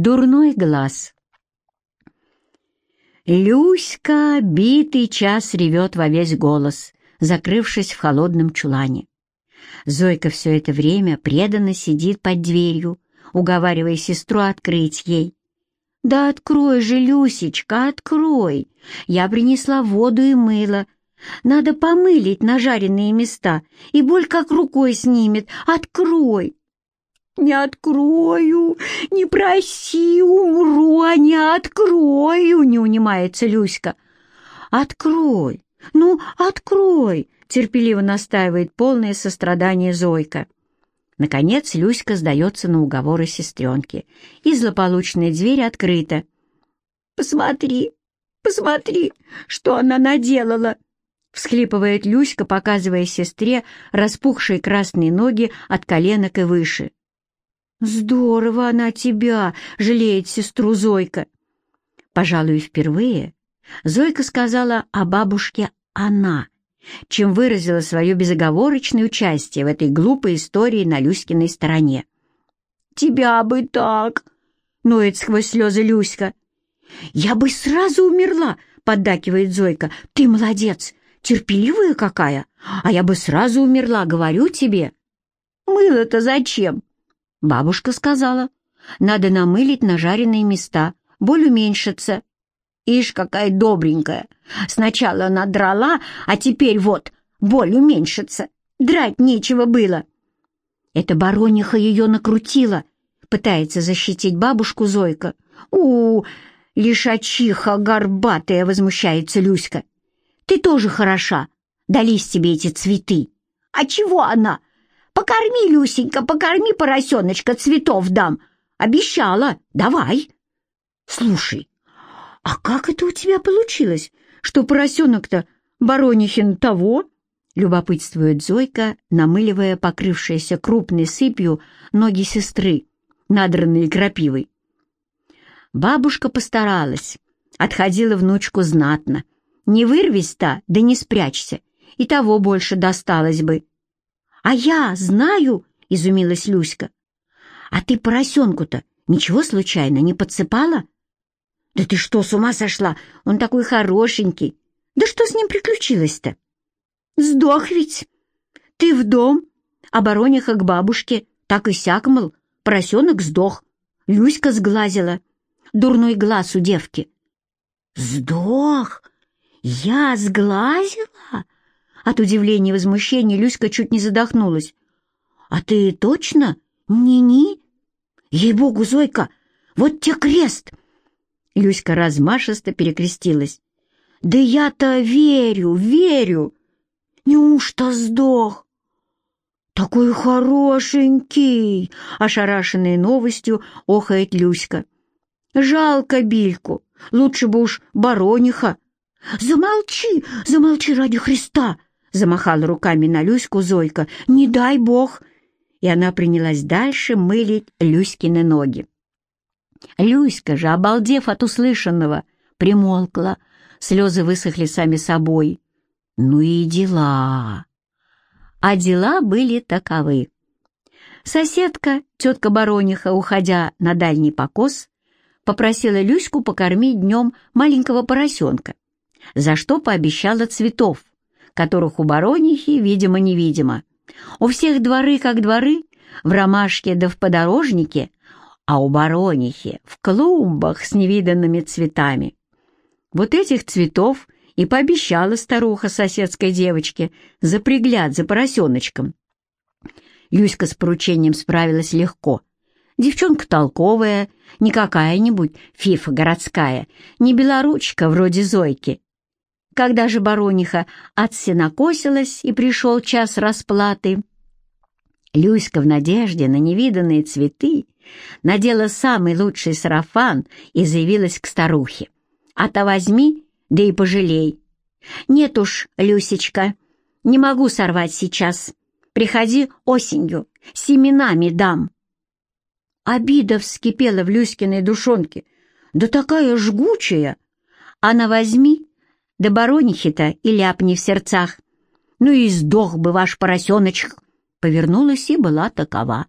Дурной глаз. Люська битый час ревет во весь голос, закрывшись в холодном чулане. Зойка все это время преданно сидит под дверью, уговаривая сестру открыть ей. «Да открой же, Люсечка, открой! Я принесла воду и мыло. Надо помылить нажаренные места, и боль как рукой снимет. Открой!» «Не открою! Не проси, умру, не открою!» — не унимается Люська. «Открой! Ну, открой!» — терпеливо настаивает полное сострадание Зойка. Наконец Люська сдается на уговоры сестренки, и злополучная дверь открыта. «Посмотри, посмотри, что она наделала!» — всхлипывает Люська, показывая сестре распухшие красные ноги от коленок и выше. «Здорово она тебя!» — жалеет сестру Зойка. Пожалуй, впервые Зойка сказала о бабушке «она», чем выразила свое безоговорочное участие в этой глупой истории на Люськиной стороне. «Тебя бы так!» — ноет сквозь слезы Люська. «Я бы сразу умерла!» — поддакивает Зойка. «Ты молодец! Терпеливая какая! А я бы сразу умерла, говорю тебе!» «Мыло-то зачем?» Бабушка сказала. «Надо намылить нажаренные места, боль уменьшится». Ишь, какая добренькая. Сначала она драла, а теперь вот, боль уменьшится. Драть нечего было. Это барониха ее накрутила, пытается защитить бабушку Зойка. у, -у лишачиха горбатая, возмущается Люська. Ты тоже хороша, дались тебе эти цветы. А чего она? Покорми, Люсенька, покорми поросеночка, цветов дам. Обещала, давай. Слушай, «А как это у тебя получилось, что поросенок-то Баронихин того?» — любопытствует Зойка, намыливая покрывшиеся крупной сыпью ноги сестры, надранные крапивой. Бабушка постаралась, отходила внучку знатно. Не вырвись-то, да не спрячься, и того больше досталось бы. «А я знаю!» — изумилась Люська. «А ты поросенку-то ничего случайно не подсыпала?» «Да ты что, с ума сошла? Он такой хорошенький. Да что с ним приключилось-то?» «Сдох ведь. Ты в дом, а барониха к бабушке. Так и сяк, мол, поросенок сдох. Люська сглазила. Дурной глаз у девки». «Сдох? Я сглазила?» От удивления и возмущения Люська чуть не задохнулась. «А ты точно? Ни-ни? Ей-богу, Зойка, вот те крест!» Люська размашисто перекрестилась. «Да я-то верю, верю! Неужто сдох?» «Такой хорошенький!» — ошарашенной новостью охает Люська. «Жалко Бильку, лучше бы уж барониха!» «Замолчи, замолчи ради Христа!» — замахала руками на Люську Зойка. «Не дай Бог!» И она принялась дальше мылить Люськины ноги. Люська же, обалдев от услышанного, примолкла, слезы высохли сами собой. Ну и дела. А дела были таковы. Соседка, тетка Барониха, уходя на дальний покос, попросила Люську покормить днем маленького поросенка, за что пообещала цветов, которых у Баронихи, видимо-невидимо. У всех дворы как дворы, в ромашке да в подорожнике а у баронихи в клумбах с невиданными цветами. Вот этих цветов и пообещала старуха соседской девочке за пригляд за поросеночком. Люська с поручением справилась легко. Девчонка толковая, не какая-нибудь фифа городская, не белоручка вроде Зойки. Когда же барониха отсенокосилась и пришел час расплаты, Люська в надежде на невиданные цветы надела самый лучший сарафан и заявилась к старухе. «А то возьми, да и пожалей». «Нет уж, Люсечка, не могу сорвать сейчас. Приходи осенью, семенами дам». Обида вскипела в Люськиной душонке. Да такая жгучая! Она возьми, да баронихи-то и ляпни в сердцах. Ну и сдох бы ваш поросеночек. Повернулась и была такова.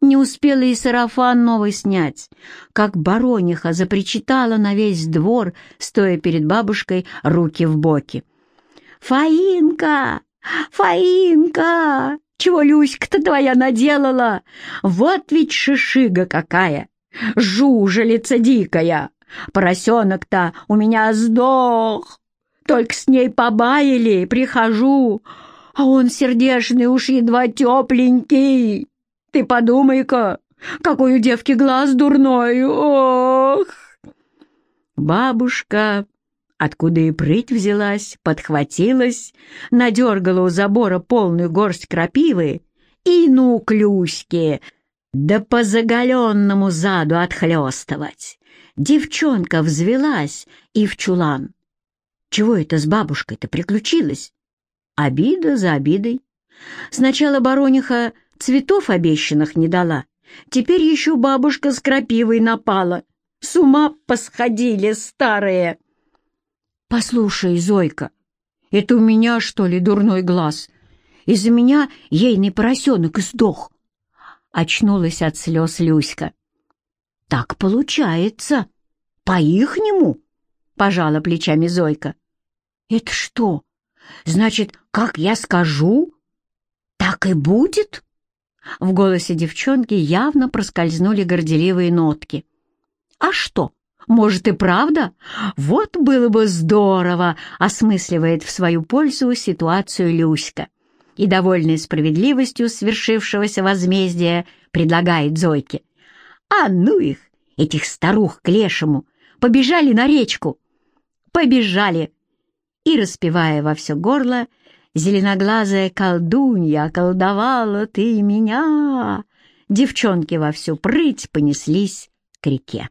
Не успела и сарафан новый снять, как барониха запричитала на весь двор, стоя перед бабушкой, руки в боки. «Фаинка! Фаинка! Чего Люська-то твоя наделала? Вот ведь шишига какая! Жужелица дикая! Поросенок-то у меня сдох! Только с ней побаяли, прихожу, а он сердешный уж едва тепленький!» Ты подумай-ка, какой у девки глаз дурной! Ох!» Бабушка, откуда и прыть взялась, подхватилась, надергала у забора полную горсть крапивы и, ну, клюськи, да по заголенному заду отхлестывать. Девчонка взвелась и в чулан. Чего это с бабушкой-то приключилось? Обида за обидой. Сначала барониха Цветов обещанных не дала. Теперь еще бабушка с крапивой напала. С ума посходили старые. Послушай, Зойка, это у меня, что ли, дурной глаз? Из-за меня ейный поросенок сдох. Очнулась от слез Люська. Так получается. По-ихнему, пожала плечами Зойка. Это что? Значит, как я скажу, так и будет? В голосе девчонки явно проскользнули горделивые нотки. «А что, может и правда? Вот было бы здорово!» — осмысливает в свою пользу ситуацию Люська. И, довольная справедливостью свершившегося возмездия, предлагает Зойке. «А ну их, этих старух к лешему! Побежали на речку!» «Побежали!» И, распевая во все горло, — Зеленоглазая колдунья, околдовала ты меня!» Девчонки во всю прыть понеслись к реке.